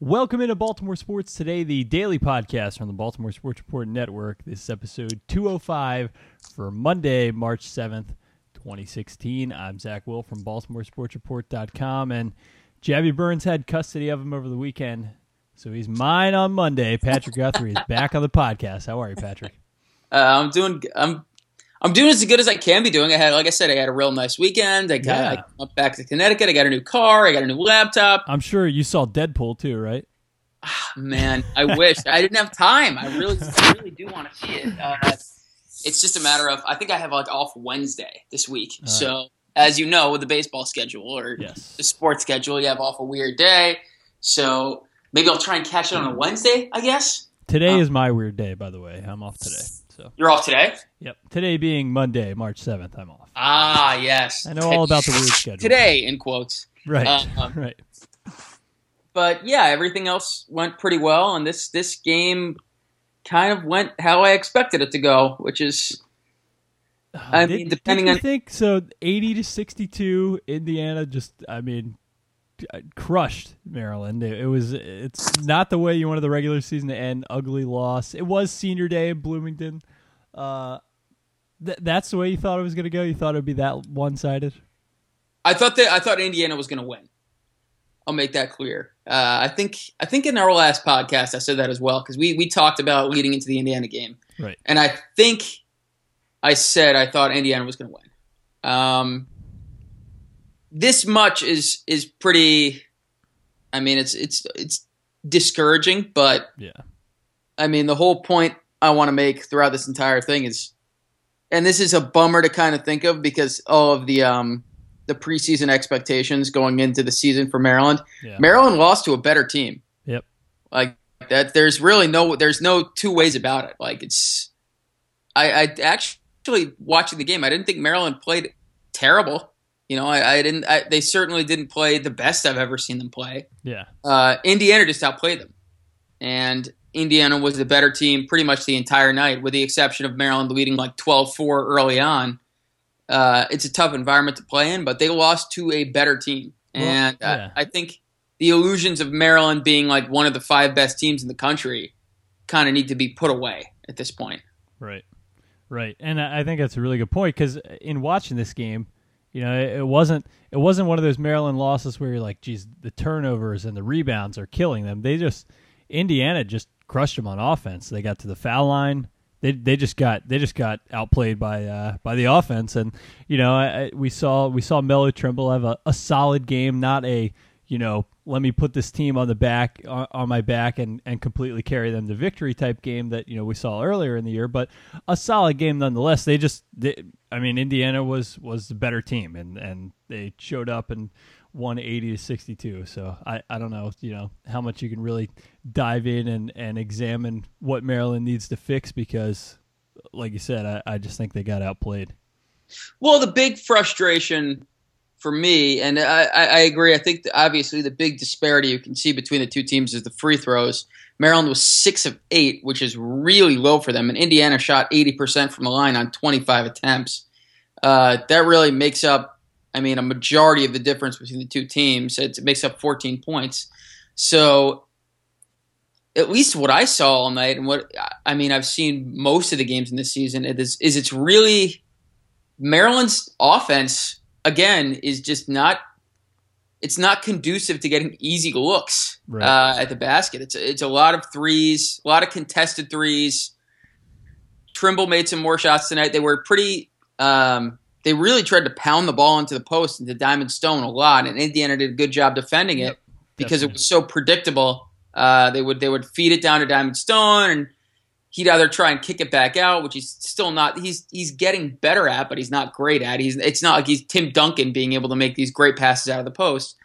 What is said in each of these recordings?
Welcome into Baltimore Sports Today, the daily podcast from the Baltimore Sports Report Network. This is episode 205 for Monday, March 7th, 2016. I'm Zach Will from BaltimoreSportsReport.com, and Jabby Burns had custody of him over the weekend, so he's mine on Monday. Patrick Guthrie is back on the podcast. How are you, Patrick? Uh, I'm doing. I'm. I'm doing as good as I can be doing. I had, like I said, I had a real nice weekend. I got Yeah. I went back to Connecticut. I got a new car. I got a new laptop. I'm sure you saw Deadpool too, right? Man, I wish I didn't have time. I really, really do want to see it. Uh, it's just a matter of. I think I have like off Wednesday this week. So as you know, with the baseball schedule or Yes. the sports schedule, you have off a weird day. So maybe I'll try and catch it on a Wednesday. I guess Today Uh, is my weird day, by the way. I'm off today. So, you're off today. yep. Today being Monday, March 7th, I'm off. Ah, yes. I know all about the weird schedule. today. In quotes. Right. Uh, right. but yeah, everything else went pretty well, and this this game kind of went how I expected it to go, which is I did, mean, depending did you on- think so 80 to 62 Indiana just I mean uh, crushed Maryland. It, it was it's not the way you wanted the regular season to end. Ugly loss. It was senior day in Bloomington. Uh th- that's the way you thought it was going to go. You thought it would be that one-sided. I thought that I thought Indiana was going to win. I'll make that clear. Uh, I think I think in our last podcast I said that as well because we we talked about leading into the Indiana game, Right. and I think I said I thought Indiana was going to win. Um, this much is is pretty. I mean, it's it's it's discouraging, but Yeah. I mean, the whole point I want to make throughout this entire thing is, and this is a bummer to kind of think of because all of the um, the preseason expectations going into the season for Maryland. Yeah. Maryland lost to a better team. Yep. Like that. There's really no. There's no two ways about it. Like it's. I, I actually watching the game. I didn't think Maryland played terrible. You know, I, I didn't. I, they certainly didn't play the best I've ever seen them play Yeah. uh, Indiana just outplayed them, and Indiana was the better team pretty much the entire night, with the exception of Maryland leading like 12-4 early on. Uh, it's a tough environment to play in, but they lost to a better team, Well, and yeah. I, I think the illusions of Maryland being like one of the five best teams in the country kind of need to be put away at this point. Right, right, and I I think that's a really good point because in watching this game, you know, it, it wasn't it wasn't one of those Maryland losses where you're like, geez, the turnovers and the rebounds are killing them. They just Indiana just crushed them on offense. They got to the foul line. They they just got they just got outplayed by uh, by the offense, and you know, I, I, we saw we saw Melo Trimble have a, a solid game, not a you know, let me put this team on the back on, my back and, and completely carry them to victory type game that you know we saw earlier in the year, but a solid game nonetheless. They just, they, I mean, Indiana was was the better team, and and they showed up and won eighty to sixty two. So I, I don't know, you know, how much you can really dive in and and examine what Maryland needs to fix because, like you said, I, I just think they got outplayed. Well, the big frustration for me, and I, I agree. I think obviously the big disparity you can see between the two teams is the free throws. Maryland was six of eight, which is really low for them, and Indiana shot eighty percent from the line on twenty five attempts. Uh, that really makes up, I mean, a majority of the difference between the two teams. It makes up fourteen points. So, at least what I saw all night, and what I mean, I've seen most of the games in this season. It is is it's really Maryland's offense again is just not it's not conducive to getting easy looks Right. uh, at the basket. It's it's a lot of threes, a lot of contested threes. Trimble made some more shots tonight. They were pretty. Um, they really tried to pound the ball into the post into Diamond Stone a lot, and Indiana did a good job defending it Yep, because definitely. it was so predictable. Uh, they would they would feed it down to Diamond Stone, and he'd either try and kick it back out, which he's still not. He's he's getting better at, but he's not great at. He's it's not like he's Tim Duncan being able to make these great passes out of the post.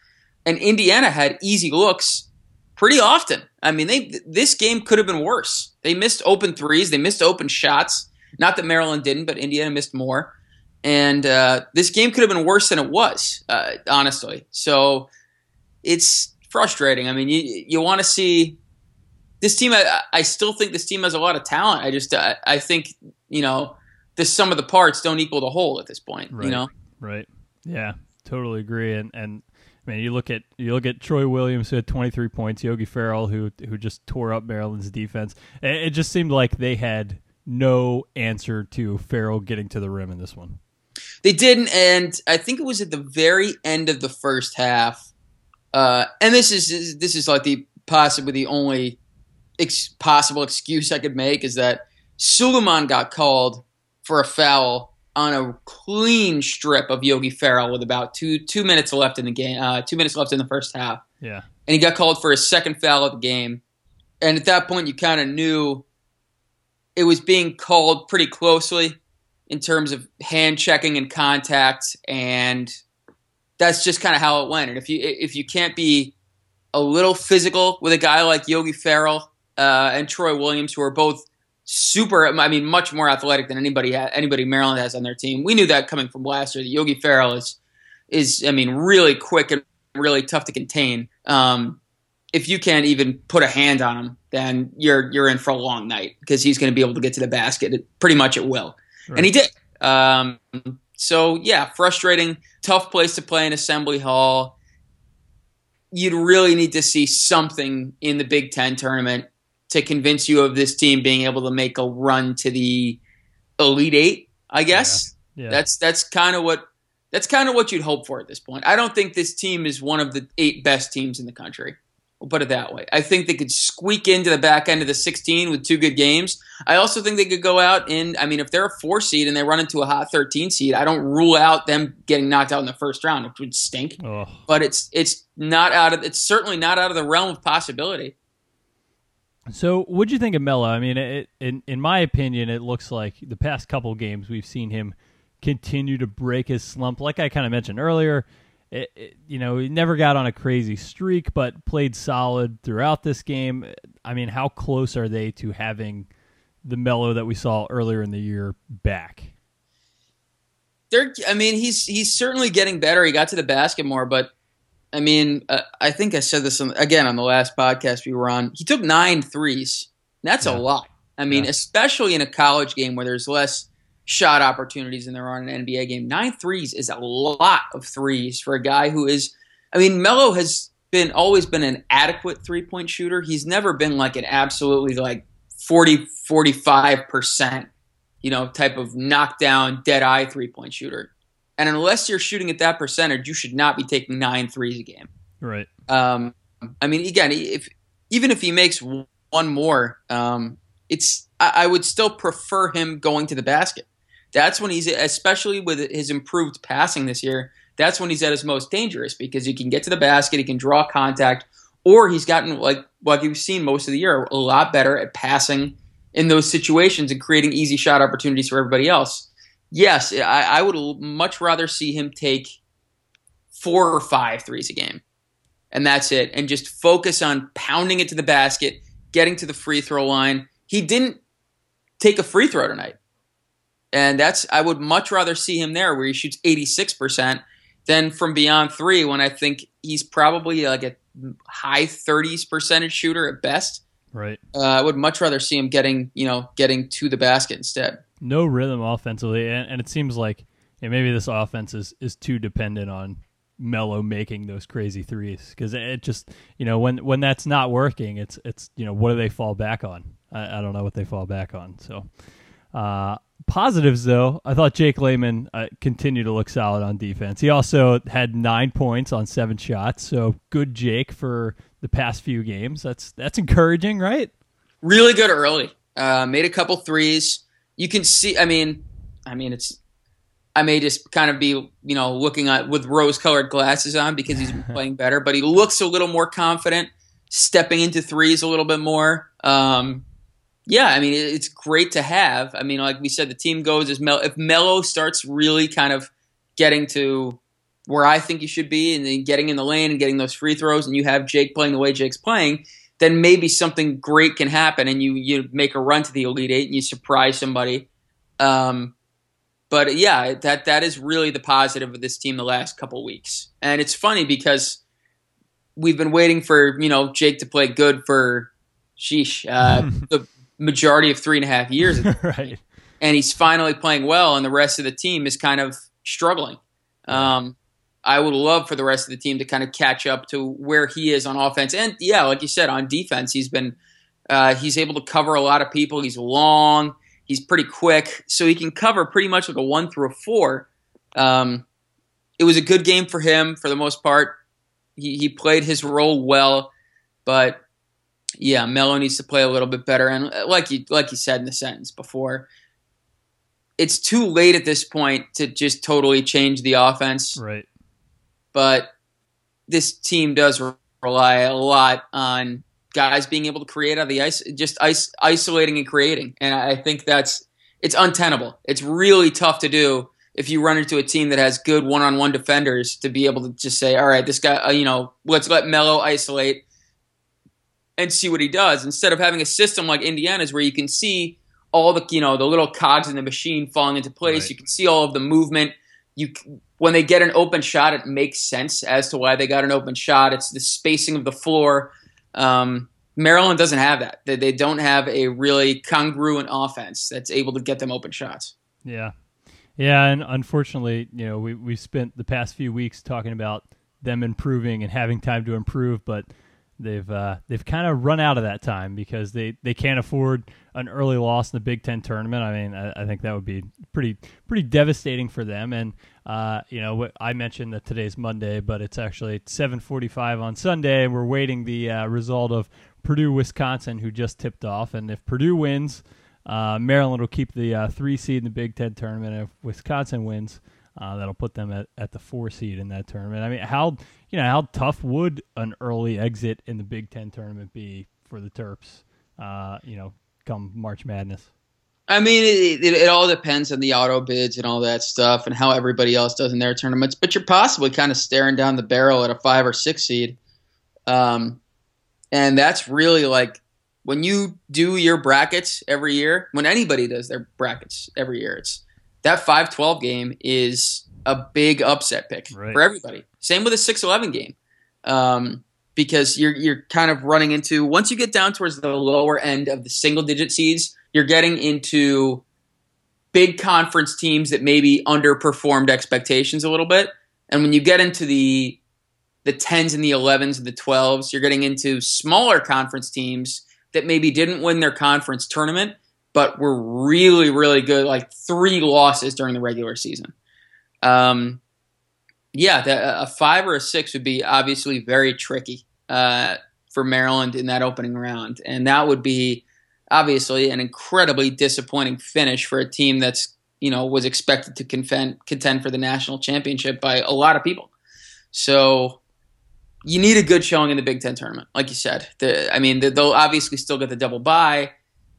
And Indiana had easy looks pretty often. I mean, they this game could have been worse. They missed open threes, they missed open shots. Not that Maryland didn't, but Indiana missed more. And uh, this game could have been worse than it was, uh, honestly. So it's frustrating. I mean, you you want to see this team. I, I still think this team has a lot of talent. I just I, I think you know the sum of the parts don't equal the whole at this point. Right. You know, Right. Yeah, totally agree. And and I mean, you look at you look at Troy Williams who had 23 points, Yogi Ferrell who who just tore up Maryland's defense. It, it just seemed like they had no answer to Ferrell getting to the rim in this one. They didn't, and I think it was at the very end of the first half. Uh, and this is this is like the possibly the only ex- possible excuse I could make is that Sulaimon got called for a foul on a clean strip of Yogi Ferrell with about two two minutes left in the game, uh, two minutes left in the first half. Yeah, and he got called for his second foul of the game. And at that point, you kind of knew it was being called pretty closely in terms of hand checking and contact, and that's just kind of how it went. And if you if you can't be a little physical with a guy like Yogi Ferrell uh, and Troy Williams, who are both super. I mean, much more athletic than anybody anybody Maryland has on their team. We knew that coming from last year. That Yogi Ferrell is is I mean really quick and really tough to contain. Um, if you can't even put a hand on him, then you're you're in for a long night because he's going to be able to get to the basket pretty much at will, right. and he did. Um, so yeah, frustrating, tough place to play in Assembly Hall. You'd really need to see something in the Big Ten tournament to convince you of this team being able to make a run to the Elite Eight. I guess yeah. Yeah. that's that's kind of what that's kind of what you'd hope for at this point. I don't think this team is one of the eight best teams in the country. We'll put it that way. I think they could squeak into the back end of the 16 with two good games. I also think they could go out and, I mean, if they're a four seed and they run into a hot 13 seed, I don't rule out them getting knocked out in the first round, which would stink. Oh. But it's it's not out of it's certainly not out of the realm of possibility. So, what'd you think of Melo? I mean, it, in in my opinion, it looks like the past couple games we've seen him continue to break his slump. Like I kind of mentioned earlier, it, it, you know, he never got on a crazy streak, but played solid throughout this game. I mean, how close are they to having the Melo that we saw earlier in the year back? They're, I mean, he's he's certainly getting better. He got to the basket more, but I mean, uh, I think I said this on, again on the last podcast we were on. He took nine threes. That's yeah. a lot. I mean, yeah. especially in a college game where there's less shot opportunities than there are in an NBA game. Nine threes is a lot of threes for a guy who is. I mean, Melo has been always been an adequate three point shooter. He's never been like an absolutely like 40, 45 percent, you know, type of knockdown, dead eye three point shooter. And unless you're shooting at that percentage, you should not be taking nine threes a game. Right. Um, I mean, again, if even if he makes one more, um, it's I, I would still prefer him going to the basket. That's when he's, especially with his improved passing this year, that's when he's at his most dangerous because he can get to the basket, he can draw contact, or he's gotten like like you've seen most of the year a lot better at passing in those situations and creating easy shot opportunities for everybody else yes, I, I would much rather see him take four or five threes a game, and that's it, and just focus on pounding it to the basket, getting to the free throw line. He didn't take a free throw tonight, and that's I would much rather see him there where he shoots eighty six percent than from beyond three when I think he's probably like a high thirties percentage shooter at best. Right. Uh, I would much rather see him getting you know getting to the basket instead no rhythm offensively, and, and it seems like yeah, maybe this offense is, is too dependent on Melo making those crazy threes because it just you know when when that's not working, it's it's you know what do they fall back on? I, I don't know what they fall back on. So uh, positives though, I thought Jake Layman uh, continued to look solid on defense. He also had nine points on seven shots, so good Jake for the past few games. That's that's encouraging, right? Really good early. Uh, made a couple threes you can see. I mean, I mean, it's. I may just kind of be, you know, looking at with rose-colored glasses on because he's playing better, but he looks a little more confident, stepping into threes a little bit more. Um, yeah, I mean, it's great to have. I mean, like we said, the team goes as Mel. If Melo starts really kind of getting to where I think he should be, and then getting in the lane and getting those free throws, and you have Jake playing the way Jake's playing, then maybe something great can happen and you you make a run to the elite eight and you surprise somebody. Um, but yeah, that that is really the positive of this team the last couple weeks, and it's funny because we've been waiting for you know Jake to play good for sheesh uh, the majority of three and a half years, right? And he's finally playing well, and the rest of the team is kind of struggling. Um, I would love for the rest of the team to kind of catch up to where he is on offense. And yeah, like you said, on defense, he's been uh, he's able to cover a lot of people. He's long, he's pretty quick, so he can cover pretty much like a one through a four. Um, it was a good game for him for the most part. He he played his role well, but yeah, Melo needs to play a little bit better. And uh, like you like you said in the sentence before, it's too late at this point to just totally change the offense. Right but this team does rely a lot on guys being able to create out of the ice, just ice, isolating and creating. And I think that's it's untenable. It's really tough to do if you run into a team that has good one-on-one defenders to be able to just say, "All right, this guy, uh, you know, let's let Melo isolate and see what he does." Instead of having a system like Indiana's where you can see all the, you know, the little cogs in the machine falling into place. Right. You can see all of the movement. You when they get an open shot, it makes sense as to why they got an open shot. It's the spacing of the floor. Um, Maryland doesn't have that. They, they don't have a really congruent offense that's able to get them open shots. Yeah. Yeah, and unfortunately, you know, we we spent the past few weeks talking about them improving and having time to improve, but they've uh, they've kind of run out of that time because they, they can't afford an early loss in the Big Ten tournament. I mean, I, I think that would be pretty pretty devastating for them. And uh, you know, I mentioned that today's Monday, but it's actually 7:45 on Sunday, and we're waiting the uh, result of Purdue Wisconsin, who just tipped off. And if Purdue wins, uh, Maryland will keep the uh, three seed in the Big Ten tournament. If Wisconsin wins, uh, that'll put them at, at the four seed in that tournament. I mean, how you know how tough would an early exit in the Big Ten tournament be for the Terps? Uh, you know, come March Madness. I mean, it, it, it, all depends on the auto bids and all that stuff, and how everybody else does in their tournaments. But you're possibly kind of staring down the barrel at a five or six seed, um, and that's really like when you do your brackets every year. When anybody does their brackets every year, it's that 5-12 game is a big upset pick right. for everybody. Same with a 6-11 game. Um, because you're you're kind of running into once you get down towards the lower end of the single digit seeds, you're getting into big conference teams that maybe underperformed expectations a little bit. And when you get into the the 10s and the 11s and the 12s, you're getting into smaller conference teams that maybe didn't win their conference tournament but we were really, really good. Like three losses during the regular season. Um, yeah, a five or a six would be obviously very tricky uh, for Maryland in that opening round, and that would be obviously an incredibly disappointing finish for a team that's you know was expected to contend contend for the national championship by a lot of people. So you need a good showing in the Big Ten tournament, like you said. The, I mean, the, they'll obviously still get the double bye,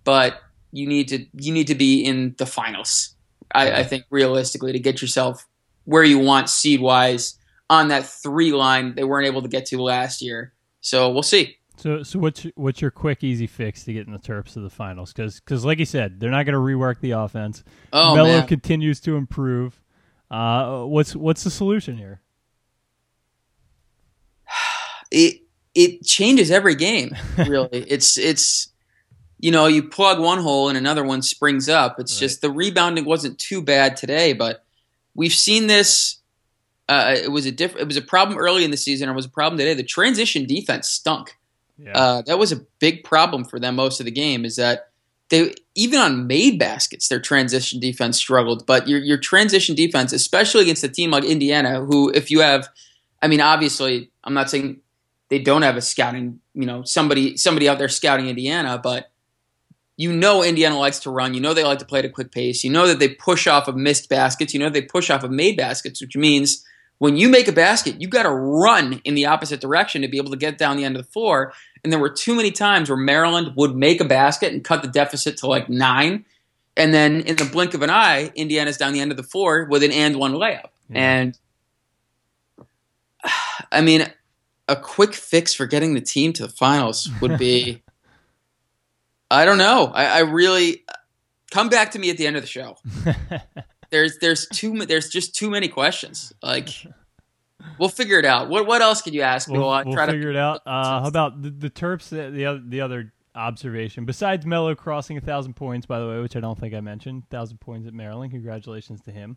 but you need to you need to be in the finals. I, I think realistically to get yourself where you want seed wise on that three line they weren't able to get to last year. So we'll see. So, so what's what's your quick, easy fix to getting the Terps to the finals? Because, because like you said, they're not going to rework the offense. Oh, Melo continues to improve. Uh, what's what's the solution here? It it changes every game. Really, it's it's you know, you plug one hole and another one springs up. It's right. just the rebounding wasn't too bad today, but we've seen this. Uh, it was a diff- It was a problem early in the season, or was a problem today. The transition defense stunk. Yeah. Uh, that was a big problem for them most of the game. Is that they even on made baskets, their transition defense struggled. But your your transition defense, especially against a team like Indiana, who if you have, I mean, obviously, I'm not saying they don't have a scouting, you know, somebody somebody out there scouting Indiana, but you know Indiana likes to run. You know they like to play at a quick pace. You know that they push off of missed baskets. You know they push off of made baskets, which means when you make a basket, you got to run in the opposite direction to be able to get down the end of the floor. And there were too many times where Maryland would make a basket and cut the deficit to like nine. And then in the blink of an eye, Indiana's down the end of the floor with an and one layup. Yeah. And I mean, a quick fix for getting the team to the finals would be I don't know. I, I really come back to me at the end of the show. there's there's too there's just too many questions. Like we'll figure it out. What what else could you ask me? We'll, we'll, we'll figure to, it out. Uh, how about the, the Terps? The, the other the other observation besides Melo crossing a thousand points, by the way, which I don't think I mentioned. Thousand points at Maryland. Congratulations to him.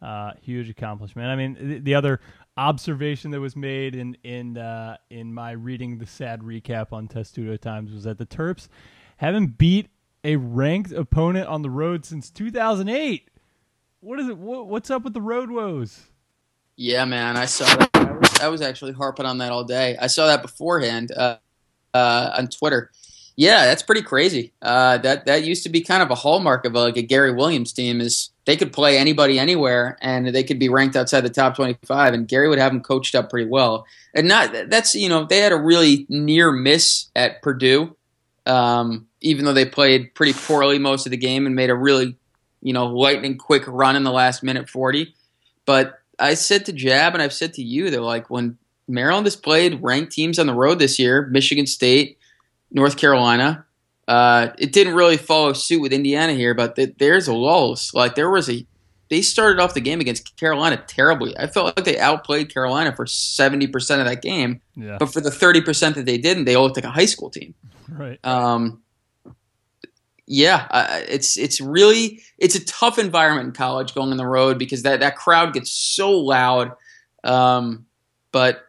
Uh, huge accomplishment. I mean, the, the, other observation that was made in in uh, in my reading the sad recap on Testudo Times was that the Terps haven't beat a ranked opponent on the road since 2008. What is it? What, what's up with the road woes? Yeah, man, I saw that. I was, I was actually harping on that all day. I saw that beforehand uh, uh, on Twitter. Yeah, that's pretty crazy. Uh, that that used to be kind of a hallmark of a, like a Gary Williams team is they could play anybody anywhere and they could be ranked outside the top 25 and Gary would have them coached up pretty well. And not that's you know they had a really near miss at Purdue, um, even though they played pretty poorly most of the game and made a really you know lightning quick run in the last minute 40. But I said to Jab and I've said to you that like when Maryland has played ranked teams on the road this year, Michigan State North Carolina. Uh, it didn't really follow suit with Indiana here, but th- there's a lulls. Like there was a, they started off the game against Carolina terribly. I felt like they outplayed Carolina for seventy percent of that game, Yeah. but for the thirty percent that they didn't, they all looked like a high school team. Right. Um, yeah, uh, it's it's really it's a tough environment in college going on the road because that that crowd gets so loud. Um, but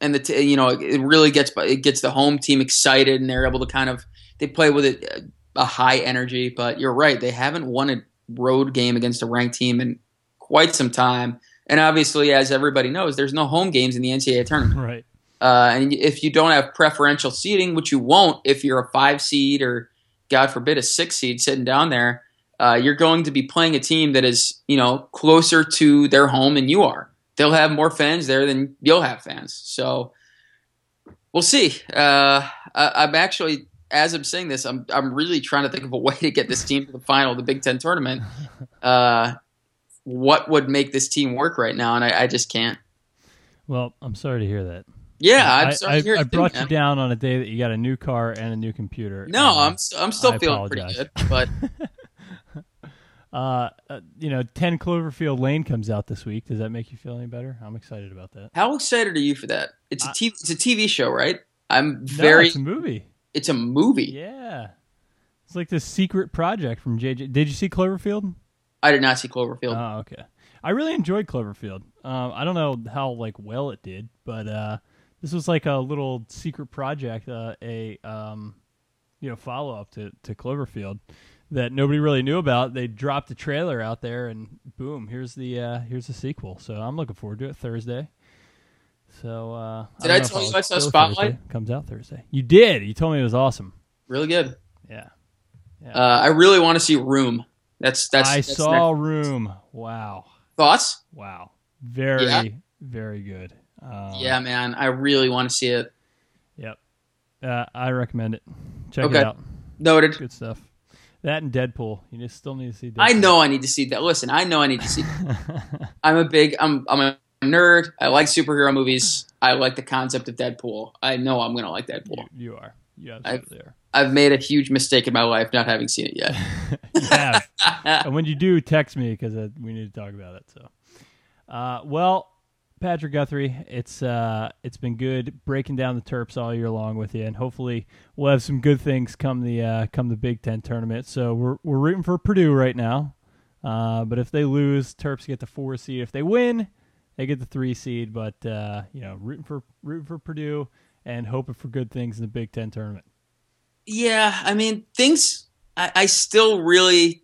and the t- you know it really gets it gets the home team excited and they're able to kind of they play with it uh, a high energy. But you're right, they haven't won a road game against a ranked team in quite some time. And obviously, as everybody knows, there's no home games in the NCAA tournament. Right. Uh, and if you don't have preferential seating, which you won't if you're a five seed or, God forbid, a six seed sitting down there, uh, you're going to be playing a team that is, you know, closer to their home than you are. They'll have more fans there than you'll have fans. So we'll see. Uh, I, I'm actually, as I'm saying this, I'm I'm really trying to think of a way to get this team to the final of the Big Ten tournament. Uh, what would make this team work right now? And I, I just can't. Well, I'm sorry to hear that. Yeah, I'm sorry I, I too, brought you down on a day that you got a new car and a new computer. No, I'm s- I'm still I feeling pretty good, but uh, uh, you know, 10 Cloverfield Lane comes out this week. Does that make you feel any better? I'm excited about that. how excited are you for that? It's a I- TV, it's a TV show, right? I'm No, very. it's a movie. it's a movie. Yeah. It's like this secret project from JJ. Did you see Cloverfield? I did not see Cloverfield. Oh, okay. I really enjoyed Cloverfield. Um, I don't know how like well it did, but uh, this was like a little secret project, uh, a um, you know follow up to to Cloverfield that nobody really knew about. They dropped the trailer out there, and boom, here's the uh, here's the sequel. So I'm looking forward to it Thursday. So uh, Did don't I tell you I'll saw Spotlight? Thursday. Comes out Thursday. You did. You told me it was awesome. really good. Yeah. Uh, I really want to see Room. That's that's. I that's saw next. Room. Wow. thoughts. Wow. Very, Yeah? very good. Um, yeah, man, I really want to see it. Yep. Uh, I recommend it. Check Okay. it out. Noted. Good stuff. That and Deadpool. You just still need to see Deadpool. I know I need to see that. Listen, I know I need to see. I'm a big. I'm I'm a nerd. I like superhero movies. I like the concept of Deadpool. I know I'm gonna like Deadpool. you are. You absolutely are. I've made a huge mistake in my life not having seen it yet. you have. and when you do, text me because uh, we need to talk about it. So, uh, well, Patrick Guthrie, it's uh, it's been good breaking down the Terps all year long with you, and hopefully we'll have some good things come the uh, come the Big Ten tournament. So we're we're rooting for Purdue right now, uh, but if they lose, Terps get the four seed. If they win, they get the three seed. But uh, you know, rooting for rooting for Purdue and hoping for good things in the Big Ten tournament. Yeah, I mean, things. I, I still really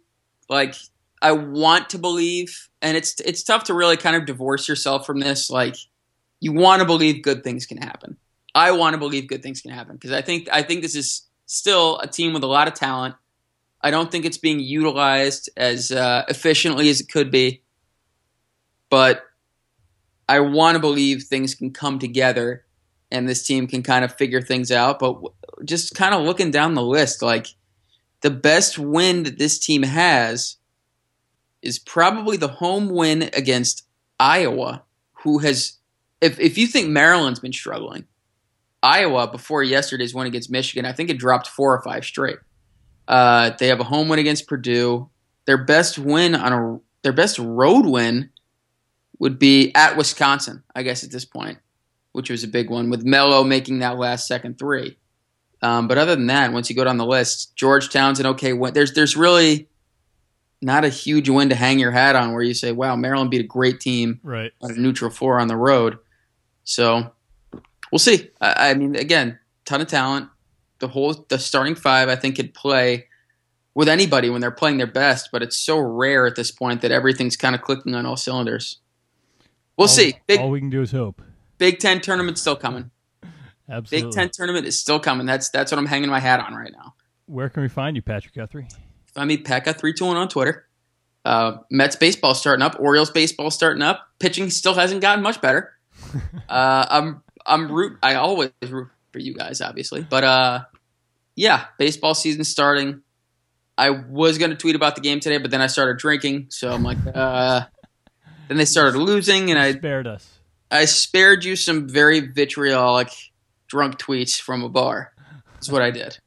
like. I want to believe, and it's it's tough to really kind of divorce yourself from this. Like, you want to believe good things can happen. I want to believe good things can happen because I think I think this is still a team with a lot of talent. I don't think it's being utilized as uh, efficiently as it could be, but I want to believe things can come together and this team can kind of figure things out. But w- just kind of looking down the list, like the best win that this team has is probably the home win against Iowa, who has, if, if you think Maryland's been struggling, Iowa before yesterday's win against Michigan, I think it dropped four or five straight. Uh, they have a home win against Purdue. Their best win on a their best road win would be at Wisconsin, I guess at this point, which was a big one with Melo making that last second three. Um, but other than that, once you go down the list, Georgetown's an okay win. There's there's really not a huge win to hang your hat on where you say, wow, Maryland beat a great team Right. on a neutral floor on the road. So we'll see. I, I mean, again, ton of talent. The whole the starting five, I think, could play with anybody when they're playing their best, but it's so rare at this point that everything's kind of clicking on all cylinders. We'll all, see. Big all we can do is hope. Big Ten tournament's still coming. Absolutely. Big Ten tournament is still coming. That's that's what I'm hanging my hat on right now. Where can we find you, Patrick Guthrie? Find me Pekka three two one on Twitter. Uh, Mets baseball starting up. Orioles baseball starting up. Pitching still hasn't gotten much better. uh, I'm I'm root. I always root for you guys, obviously, but uh, yeah, baseball season starting. I was going to tweet about the game today, but then I started drinking, so I'm like, uh, then they started losing, and I spared us. I spared you some very vitriolic drunk tweets from a bar. That's what I did.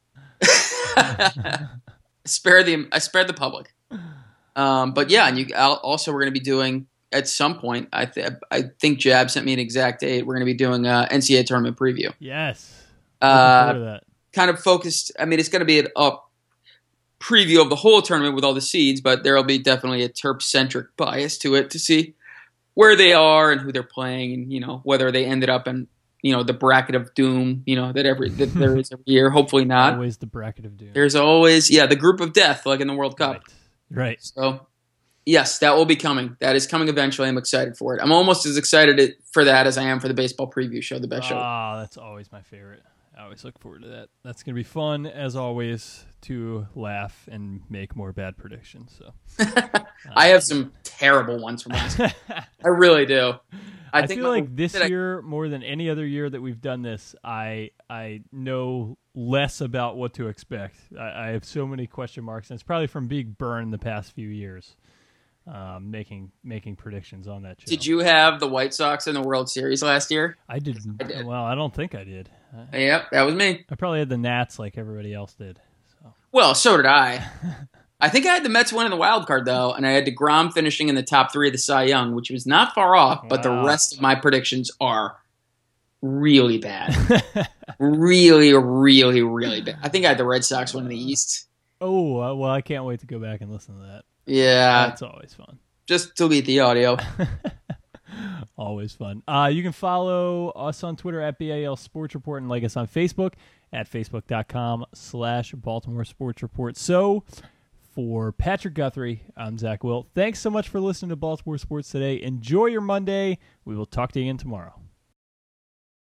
spare the I spared the public. Um, but yeah, and you I'll- also we're going to be doing at some point. I th- I think Jab sent me an exact date. We're going to be doing a NCAA tournament preview. Yes. Uh, that. kind of focused. I mean, it's going to be a preview of the whole tournament with all the seeds, but there will be definitely a Terp centric bias to it to see where they are and who they're playing, and you know whether they ended up in you know the bracket of doom. You know that every that there is every year. Hopefully not. Always the bracket of doom. There's always yeah the group of death like in the World Cup. Right. Right. So yes, that will be coming. That is coming eventually. I'm excited for it. I'm almost as excited for that as I am for the baseball preview show, the best show. Ah, that's always my favorite. I always look forward to that. That's going to be fun, as always, to laugh and make more bad predictions. So I have some terrible ones from last. I really do. I, I, feel like this did I- year, more than any other year that we've done this, I I know less about what to expect. I, I have so many question marks, and it's probably from being burned the past few years, um, making making predictions on that show. Did you have the White Sox in the World Series last year? I did. I did. Well, I don't think I did. Yep, that was me. I probably had the Nats like everybody else did. So Well, so did I. I think I had the Mets winning the wild card though, and I had Degrom finishing in the top three of the Cy Young, which was not far off. But the rest of my predictions are really bad, really, really, really bad. I think I had the Red Sox winning the East. oh uh, well, I can't wait to go back and listen to that. Yeah, That's always fun. just delete the audio. Always fun. Uh, you can follow us on Twitter at BAL Sports Report and like us on Facebook at facebook.com slash Baltimore Sports Report. So for Patrick Guthrie, I'm Zach Will. Thanks so much for listening to Baltimore Sports today. Enjoy your Monday. We will talk to you again tomorrow.